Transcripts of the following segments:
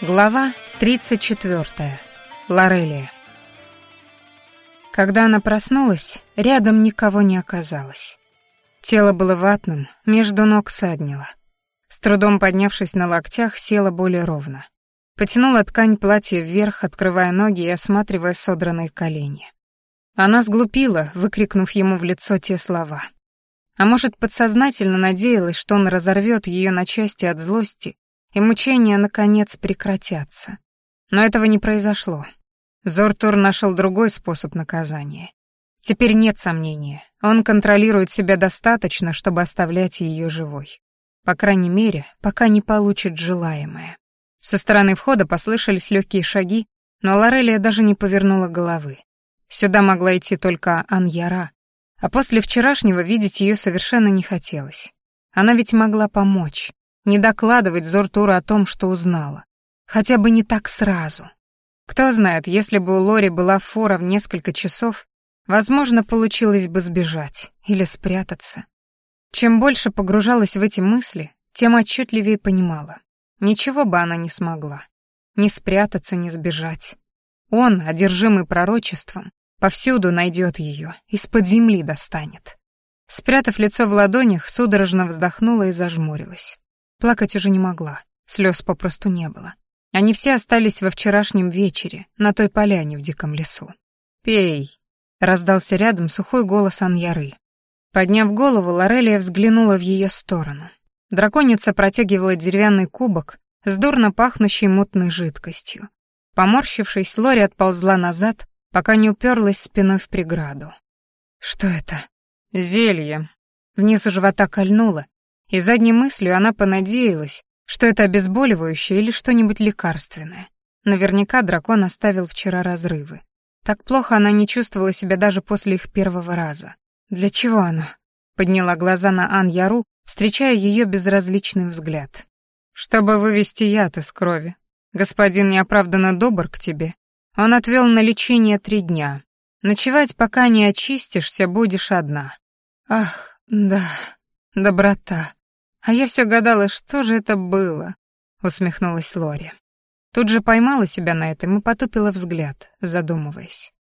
Глава 34. Лорелия. Когда она проснулась, рядом никого не оказалось. Тело было ватным, между ног саднило. С трудом поднявшись на локтях, села более ровно. Потянула ткань платья вверх, открывая ноги и осматривая содранные колени. Она сглупила, выкрикнув ему в лицо те слова. А может, подсознательно надеялась, что он разорвет ее на части от злости и мучения, наконец, прекратятся. Но этого не произошло. Зортур нашел другой способ наказания. Теперь нет сомнения, он контролирует себя достаточно, чтобы оставлять ее живой. По крайней мере, пока не получит желаемое. Со стороны входа послышались легкие шаги, но Лорелия даже не повернула головы. Сюда могла идти только Аньяра, а после вчерашнего видеть ее совершенно не хотелось. Она ведь могла помочь не докладывать Зортуру о том, что узнала. Хотя бы не так сразу. Кто знает, если бы у Лори была фора в несколько часов, возможно, получилось бы сбежать или спрятаться. Чем больше погружалась в эти мысли, тем отчетливее понимала. Ничего бы она не смогла. Ни спрятаться, ни сбежать. Он, одержимый пророчеством, повсюду найдет ее, из-под земли достанет. Спрятав лицо в ладонях, судорожно вздохнула и зажмурилась. Плакать уже не могла, слез попросту не было. Они все остались во вчерашнем вечере, на той поляне в диком лесу. «Пей!» — раздался рядом сухой голос Аньяры. Подняв голову, Лорелия взглянула в ее сторону. Драконица протягивала деревянный кубок с дурно пахнущей мутной жидкостью. Поморщившись, Лори отползла назад, пока не уперлась спиной в преграду. «Что это?» «Зелье». Внизу живота кольнуло, и задней мыслью она понадеялась, что это обезболивающее или что-нибудь лекарственное. Наверняка дракон оставил вчера разрывы. Так плохо она не чувствовала себя даже после их первого раза. «Для чего оно?» Подняла глаза на Ан Яру, встречая ее безразличный взгляд. «Чтобы вывести яд из крови. Господин неоправданно добр к тебе. Он отвел на лечение три дня. Ночевать, пока не очистишься, будешь одна». «Ах, да, доброта. А я все гадала, что же это было, усмехнулась Лори. Тут же поймала себя на этом и потупила взгляд, задумываясь.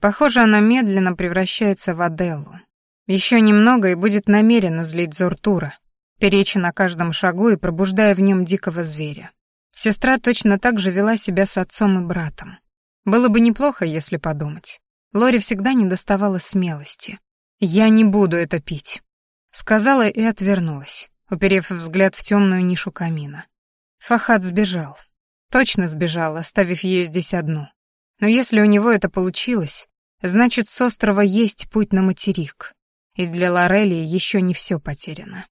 Похоже, она медленно превращается в Аделлу. Еще немного и будет намеренно злить Зортура, переча на каждом шагу и пробуждая в нем дикого зверя. Сестра точно так же вела себя с отцом и братом. Было бы неплохо, если подумать. Лори всегда не доставала смелости. «Я не буду это пить», — сказала и отвернулась уперев взгляд в темную нишу камина. Фахад сбежал. Точно сбежал, оставив ее здесь одну. Но если у него это получилось, значит, с острова есть путь на материк. И для Лорелии еще не все потеряно.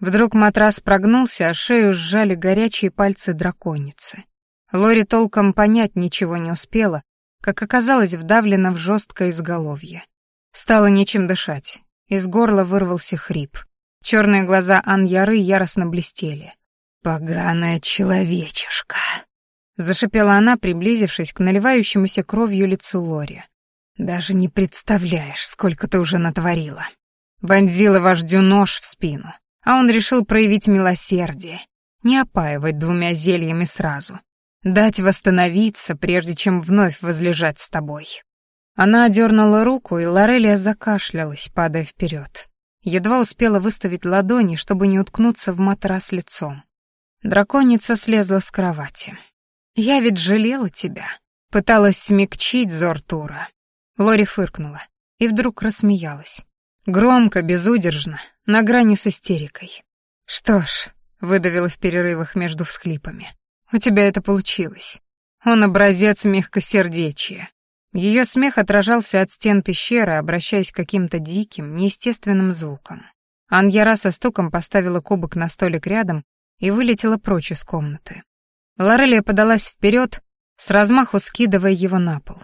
Вдруг матрас прогнулся, а шею сжали горячие пальцы драконицы. Лори толком понять ничего не успела, как оказалось вдавлена в жесткое изголовье. Стало нечем дышать. Из горла вырвался хрип. Черные глаза Ан-Яры яростно блестели. «Поганая человечешка!» Зашипела она, приблизившись к наливающемуся кровью лицу Лори. «Даже не представляешь, сколько ты уже натворила!» Вонзила вождю нож в спину, а он решил проявить милосердие, не опаивать двумя зельями сразу, дать восстановиться, прежде чем вновь возлежать с тобой. Она одернула руку, и Лорелия закашлялась, падая вперед. Едва успела выставить ладони, чтобы не уткнуться в матрас лицом. Драконица слезла с кровати. «Я ведь жалела тебя», пыталась смягчить зор Тура. Лори фыркнула и вдруг рассмеялась. Громко, безудержно, на грани с истерикой. «Что ж», — выдавила в перерывах между всхлипами, — «у тебя это получилось. Он образец мягкосердечия. Ее смех отражался от стен пещеры, обращаясь к каким-то диким, неестественным звукам. Аньяра со стуком поставила кубок на столик рядом и вылетела прочь из комнаты. Лорелия подалась вперед, с размаху скидывая его на пол.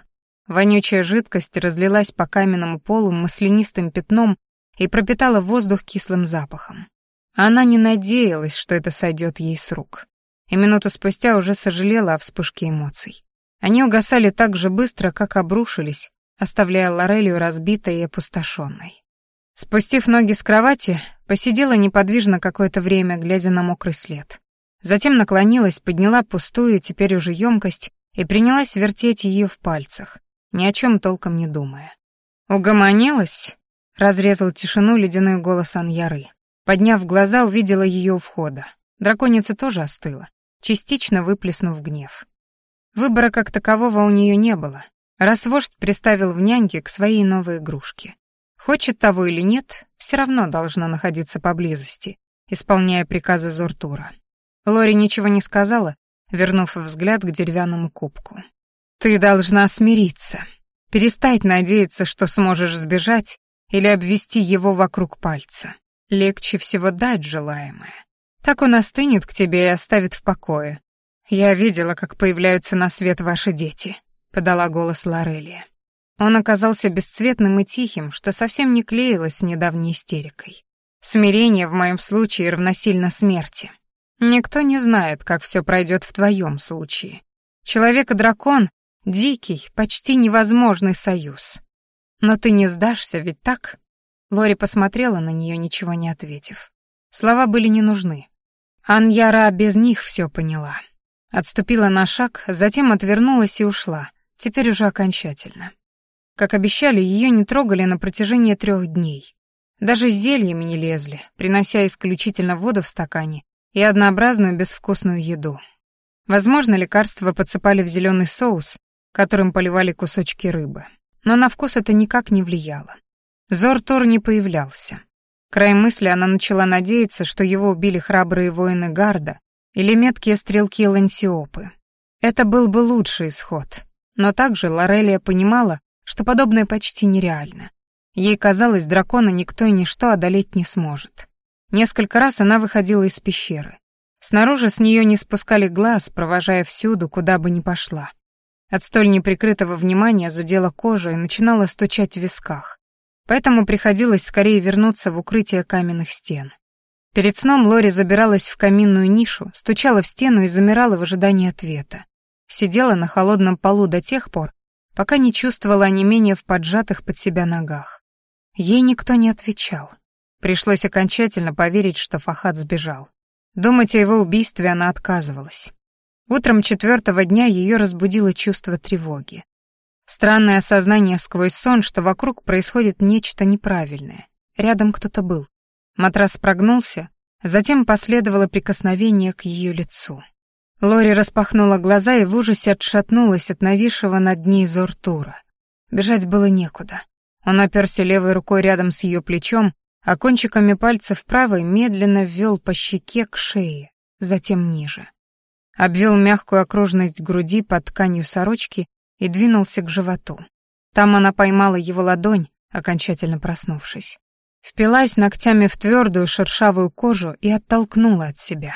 Вонючая жидкость разлилась по каменному полу маслянистым пятном и пропитала воздух кислым запахом. Она не надеялась, что это сойдет ей с рук. И минуту спустя уже сожалела о вспышке эмоций. Они угасали так же быстро, как обрушились, оставляя Лорелию разбитой и опустошенной. Спустив ноги с кровати, посидела неподвижно какое-то время, глядя на мокрый след. Затем наклонилась, подняла пустую, теперь уже емкость, и принялась вертеть ее в пальцах, ни о чем толком не думая. «Угомонилась?» — разрезал тишину ледяной голос Аньяры. Подняв глаза, увидела ее у входа. Драконица тоже остыла, частично выплеснув гнев. Выбора как такового у нее не было, раз вождь приставил в няньке к своей новой игрушке. Хочет того или нет, все равно должна находиться поблизости, исполняя приказы Зортура. Лори ничего не сказала, вернув взгляд к деревянному кубку. «Ты должна смириться, перестать надеяться, что сможешь сбежать или обвести его вокруг пальца. Легче всего дать желаемое. Так он остынет к тебе и оставит в покое. Я видела, как появляются на свет ваши дети», — подала голос Лорелия. Он оказался бесцветным и тихим, что совсем не клеилось с недавней истерикой. Смирение в моем случае равносильно смерти. Никто не знает, как все пройдет в твоем случае. Человек и дракон — дикий, почти невозможный союз. Но ты не сдашься, ведь так? Лори посмотрела на нее, ничего не ответив. Слова были не нужны. Аньяра без них все поняла. Отступила на шаг, затем отвернулась и ушла, теперь уже окончательно. Как обещали, ее не трогали на протяжении трех дней. Даже с зельями не лезли, принося исключительно воду в стакане и однообразную безвкусную еду. Возможно, лекарства подсыпали в зеленый соус, которым поливали кусочки рыбы. Но на вкус это никак не влияло. Зортур не появлялся. Краем мысли она начала надеяться, что его убили храбрые воины Гарда или меткие стрелки Лансиопы. Это был бы лучший исход. Но также Лорелия понимала, что подобное почти нереально. Ей казалось, дракона никто и ничто одолеть не сможет. Несколько раз она выходила из пещеры. Снаружи с нее не спускали глаз, провожая всюду, куда бы ни пошла. От столь неприкрытого внимания зудела кожа и начинала стучать в висках. Поэтому приходилось скорее вернуться в укрытие каменных стен. Перед сном Лори забиралась в каминную нишу, стучала в стену и замирала в ожидании ответа. Сидела на холодном полу до тех пор, пока не чувствовала онемения в поджатых под себя ногах. Ей никто не отвечал. Пришлось окончательно поверить, что Фахад сбежал. Думать о его убийстве она отказывалась. Утром четвертого дня ее разбудило чувство тревоги. Странное осознание сквозь сон, что вокруг происходит нечто неправильное. Рядом кто-то был. Матрас прогнулся, затем последовало прикосновение к ее лицу. Лори распахнула глаза и в ужасе отшатнулась от нависшего над ней Зортура. Бежать было некуда. Он оперся левой рукой рядом с ее плечом, а кончиками пальцев правой медленно ввел по щеке к шее, затем ниже. Обвел мягкую окружность груди под тканью сорочки и двинулся к животу. Там она поймала его ладонь, окончательно проснувшись. Впилась ногтями в твердую шершавую кожу и оттолкнула от себя.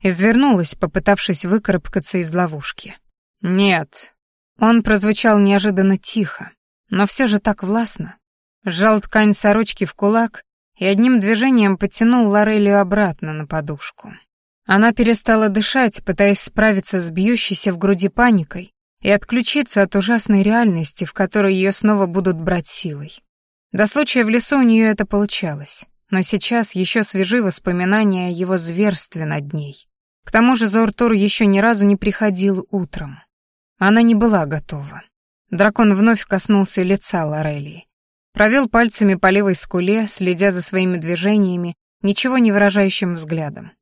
Извернулась, попытавшись выкарабкаться из ловушки. «Нет». Он прозвучал неожиданно тихо, но все же так властно. Сжал ткань сорочки в кулак и одним движением потянул Лорелию обратно на подушку. Она перестала дышать, пытаясь справиться с бьющейся в груди паникой и отключиться от ужасной реальности, в которой ее снова будут брать силой. До случая в лесу у нее это получалось, но сейчас еще свежи воспоминания о его зверстве над ней. К тому же Зортур еще ни разу не приходил утром. Она не была готова. Дракон вновь коснулся лица Лорелии. Провел пальцами по левой скуле, следя за своими движениями, ничего не выражающим взглядом.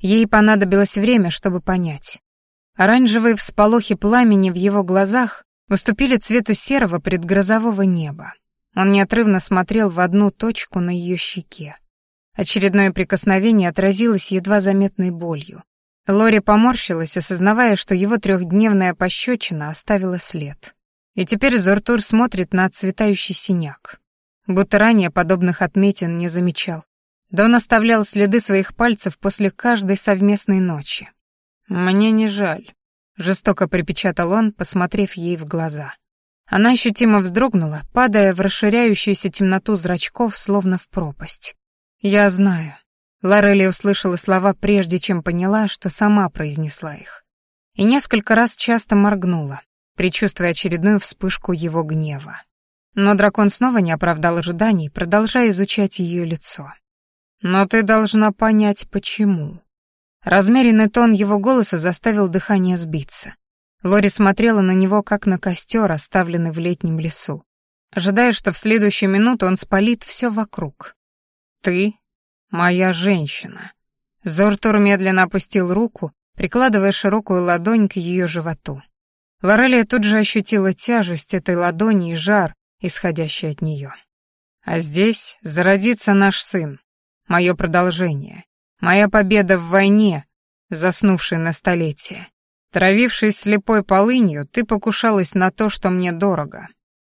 Ей понадобилось время, чтобы понять. Оранжевые всполохи пламени в его глазах выступили цвету серого предгрозового неба. Он неотрывно смотрел в одну точку на ее щеке. Очередное прикосновение отразилось едва заметной болью, Лори поморщилась, осознавая, что его трехдневная пощечина оставила след. И теперь Зортур смотрит на отцветающий синяк. Будто ранее подобных отметин не замечал. Да он оставлял следы своих пальцев после каждой совместной ночи. «Мне не жаль», — жестоко припечатал он, посмотрев ей в глаза. Она ощутимо вздрогнула, падая в расширяющуюся темноту зрачков, словно в пропасть. «Я знаю», Лорелли услышала слова, прежде чем поняла, что сама произнесла их. И несколько раз часто моргнула, предчувствуя очередную вспышку его гнева. Но дракон снова не оправдал ожиданий, продолжая изучать ее лицо. «Но ты должна понять, почему». Размеренный тон его голоса заставил дыхание сбиться. Лори смотрела на него, как на костер, оставленный в летнем лесу, ожидая, что в следующую минуту он спалит все вокруг. «Ты — моя женщина». Зортур медленно опустил руку, прикладывая широкую ладонь к ее животу. Лорелия тут же ощутила тяжесть этой ладони и жар, исходящий от нее. А здесь зародится наш сын, мое продолжение, моя победа в войне, заснувшей на столетие. Травившись слепой полынью, ты покушалась на то, что мне дорого.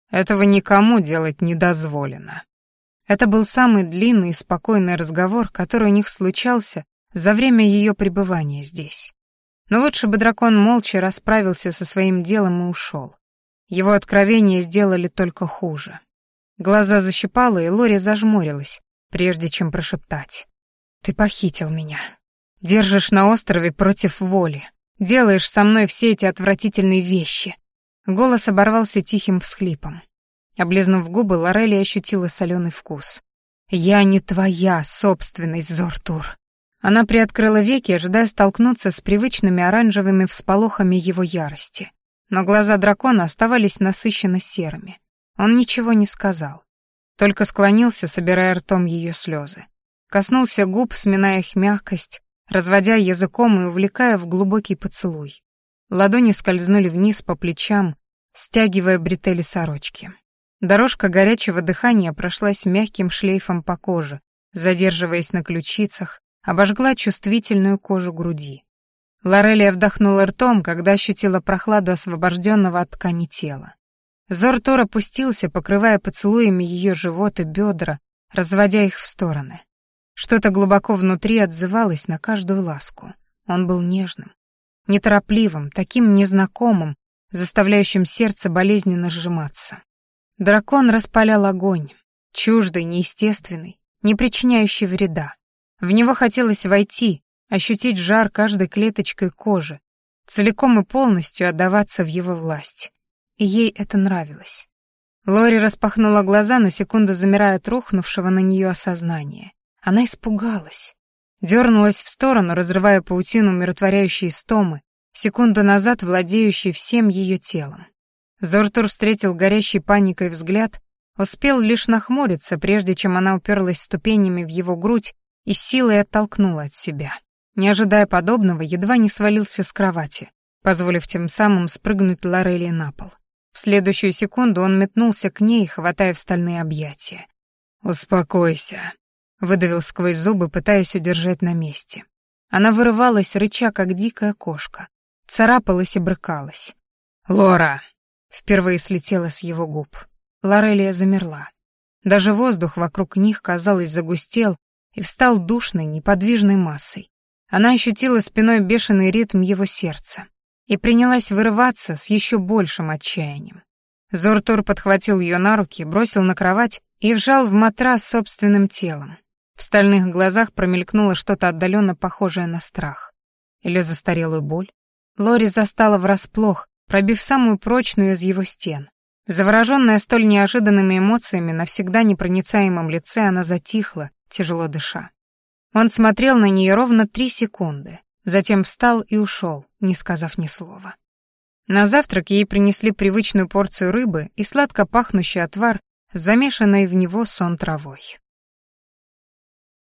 Этого никому делать не дозволено. Это был самый длинный и спокойный разговор, который у них случался за время ее пребывания здесь. Но лучше бы дракон молча расправился со своим делом и ушел. Его откровения сделали только хуже. Глаза защипало, и Лори зажмурилась, прежде чем прошептать. «Ты похитил меня. Держишь на острове против воли. Делаешь со мной все эти отвратительные вещи». Голос оборвался тихим всхлипом. Облизнув губы, Лорелли ощутила соленый вкус. «Я не твоя собственность, Зортур. Она приоткрыла веки, ожидая столкнуться с привычными оранжевыми всполохами его ярости. Но глаза дракона оставались насыщенно серыми. Он ничего не сказал. Только склонился, собирая ртом ее слезы. Коснулся губ, сминая их мягкость, разводя языком и увлекая в глубокий поцелуй. Ладони скользнули вниз по плечам, стягивая бретели сорочки. Дорожка горячего дыхания прошлась мягким шлейфом по коже, задерживаясь на ключицах, обожгла чувствительную кожу груди. Лорелия вдохнула ртом, когда ощутила прохладу освобожденного от ткани тела. Зор Тор опустился, покрывая поцелуями ее живот и бедра, разводя их в стороны. Что-то глубоко внутри отзывалось на каждую ласку. Он был нежным, неторопливым, таким незнакомым, заставляющим сердце болезненно сжиматься. Дракон распалял огонь, чуждый, неестественный, не причиняющий вреда. В него хотелось войти, ощутить жар каждой клеточкой кожи, целиком и полностью отдаваться в его власть. И ей это нравилось. Лори распахнула глаза, на секунду замирая от рухнувшего на нее осознания. Она испугалась. Дернулась в сторону, разрывая паутину умиротворяющей стомы, секунду назад владеющей всем ее телом. Зортур встретил горящий паникой взгляд, успел лишь нахмуриться, прежде чем она уперлась ступенями в его грудь и силой оттолкнула от себя. Не ожидая подобного, едва не свалился с кровати, позволив тем самым спрыгнуть Лорелии на пол. В следующую секунду он метнулся к ней, хватая в стальные объятия. «Успокойся», — выдавил сквозь зубы, пытаясь удержать на месте. Она вырывалась, рыча, как дикая кошка. Царапалась и брыкалась. «Лора!» — впервые слетела с его губ. Лорелия замерла. Даже воздух вокруг них, казалось, загустел и встал душной, неподвижной массой. Она ощутила спиной бешеный ритм его сердца и принялась вырываться с еще большим отчаянием. Зортур подхватил ее на руки, бросил на кровать и вжал в матрас собственным телом. В стальных глазах промелькнуло что-то отдаленно похожее на страх. Или застарелую боль. Лори застала врасплох, пробив самую прочную из его стен. Завороженная столь неожиданными эмоциями на всегда непроницаемом лице, она затихла, тяжело дыша. Он смотрел на нее ровно три секунды, затем встал и ушел, не сказав ни слова. На завтрак ей принесли привычную порцию рыбы и сладко пахнущий отвар, замешанный в него сон травой.